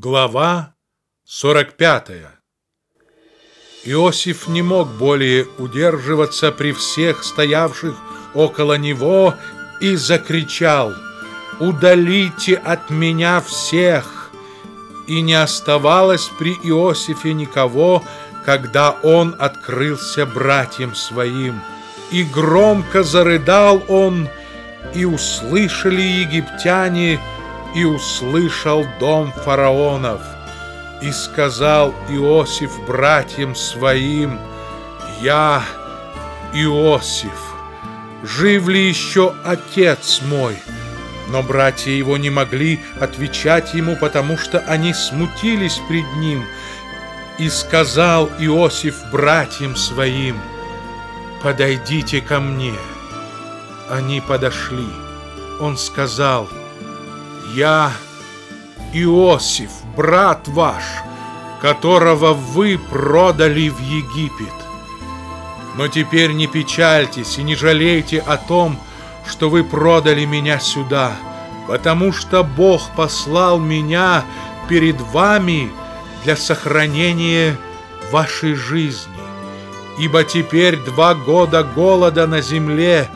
Глава 45 Иосиф не мог более удерживаться при всех стоявших около него и закричал «Удалите от меня всех!» И не оставалось при Иосифе никого, когда он открылся братьям своим. И громко зарыдал он, и услышали египтяне – и услышал дом фараонов. И сказал Иосиф братьям своим, «Я Иосиф, жив ли еще отец мой?» Но братья его не могли отвечать ему, потому что они смутились пред ним. И сказал Иосиф братьям своим, «Подойдите ко мне». Они подошли. Он сказал, я Иосиф, брат ваш, которого вы продали в Египет. Но теперь не печальтесь и не жалейте о том, что вы продали меня сюда, потому что Бог послал меня перед вами для сохранения вашей жизни. Ибо теперь два года голода на земле,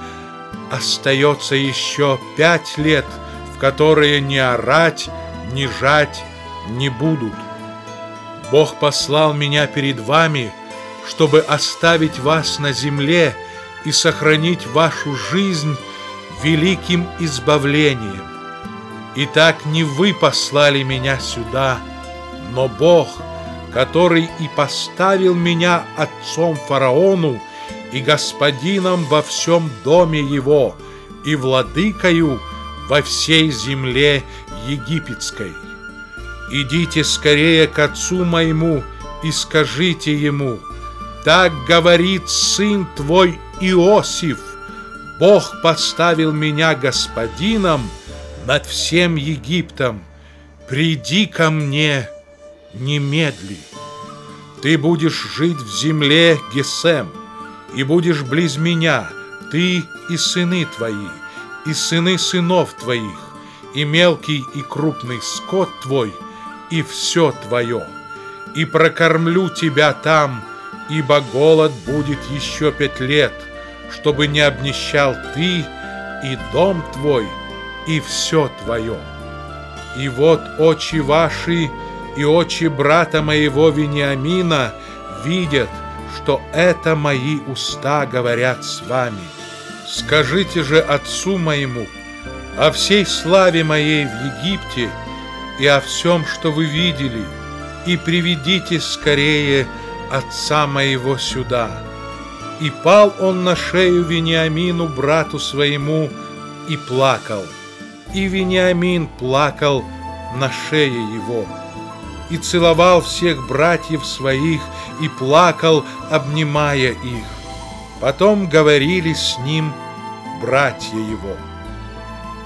остается еще пять лет – которые ни орать, ни жать не будут. Бог послал меня перед вами, чтобы оставить вас на земле и сохранить вашу жизнь великим избавлением. И так не вы послали меня сюда, но Бог, который и поставил меня отцом фараону и господином во всем доме его, и владыкою во всей земле египетской. Идите скорее к отцу моему и скажите ему, так говорит сын твой Иосиф, Бог поставил меня господином над всем Египтом. Приди ко мне немедли. Ты будешь жить в земле Гесем, и будешь близ меня, ты и сыны твои и сыны сынов твоих, и мелкий и крупный скот твой, и все твое. И прокормлю тебя там, ибо голод будет еще пять лет, чтобы не обнищал ты и дом твой, и все твое. И вот очи ваши и очи брата моего Вениамина видят, что это мои уста говорят с вами. Скажите же отцу моему о всей славе моей в Египте и о всем, что вы видели, и приведите скорее отца моего сюда. И пал он на шею Вениамину, брату своему, и плакал. И Вениамин плакал на шее его. И целовал всех братьев своих, и плакал, обнимая их. Потом говорили с ним братья его.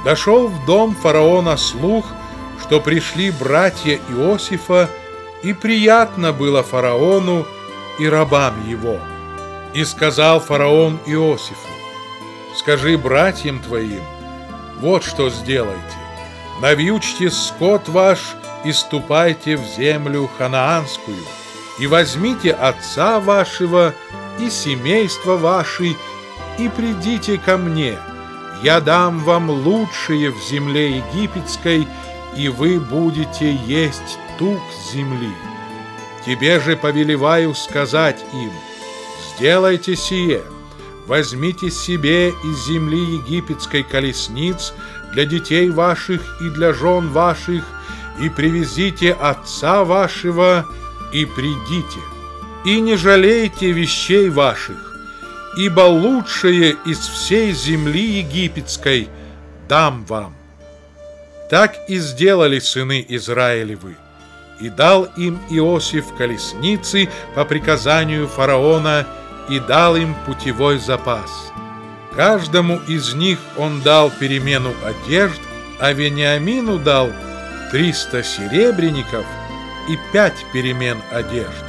Дошел в дом фараона слух, что пришли братья Иосифа, и приятно было фараону и рабам его. И сказал фараон Иосифу, «Скажи братьям твоим, вот что сделайте. Навьючьте скот ваш и ступайте в землю ханаанскую, и возьмите отца вашего и семейство ваши, и придите ко мне. Я дам вам лучшее в земле египетской, и вы будете есть тук земли. Тебе же повелеваю сказать им, сделайте сие, возьмите себе из земли египетской колесниц для детей ваших и для жен ваших, и привезите отца вашего, и придите. И не жалейте вещей ваших, ибо лучшее из всей земли египетской дам вам. Так и сделали сыны Израилевы, и дал им Иосиф колесницы по приказанию фараона и дал им путевой запас. Каждому из них он дал перемену одежд, а Вениамину дал триста серебряников и пять перемен одежд.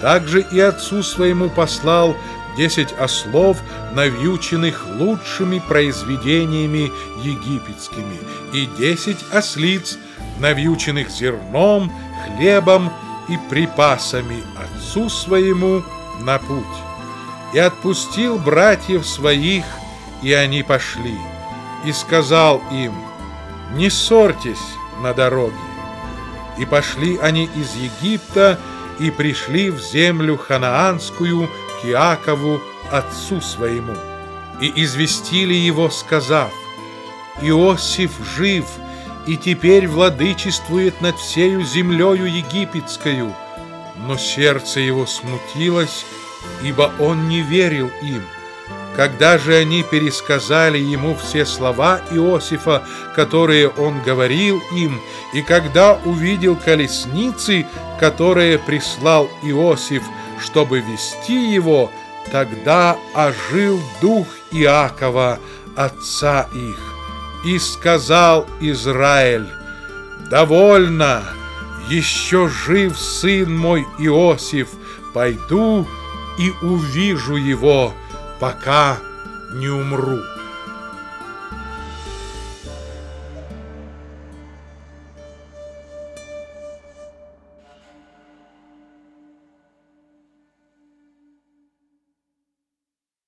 Также и отцу своему послал десять ослов, навьюченных лучшими произведениями египетскими, и десять ослиц, навьюченных зерном, хлебом и припасами отцу своему на путь. И отпустил братьев своих, и они пошли. И сказал им, не ссорьтесь на дороге. И пошли они из Египта и пришли в землю ханаанскую Иакову, отцу своему. И известили его, сказав, Иосиф жив, и теперь владычествует над всею землею египетскою. Но сердце его смутилось, ибо он не верил им. Когда же они пересказали ему все слова Иосифа, которые он говорил им, и когда увидел колесницы, которые прислал Иосиф, чтобы вести его, тогда ожил дух Иакова, отца их, и сказал Израиль, «Довольно, еще жив сын мой Иосиф, пойду и увижу его» пока не умру.